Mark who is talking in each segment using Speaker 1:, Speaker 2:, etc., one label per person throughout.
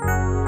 Speaker 1: Música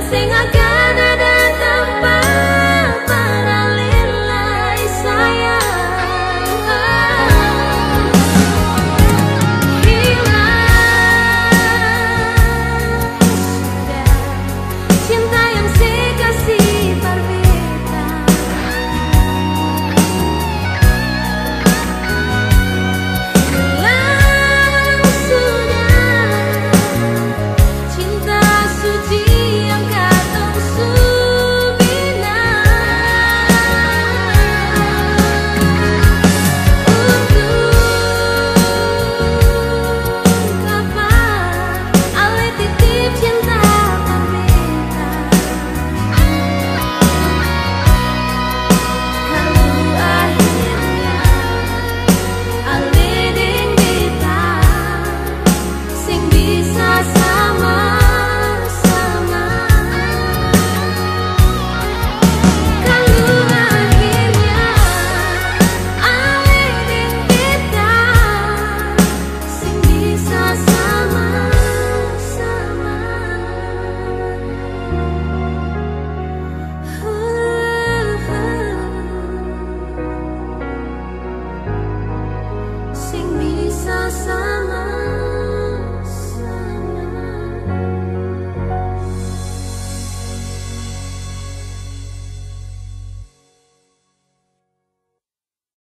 Speaker 1: Sing again.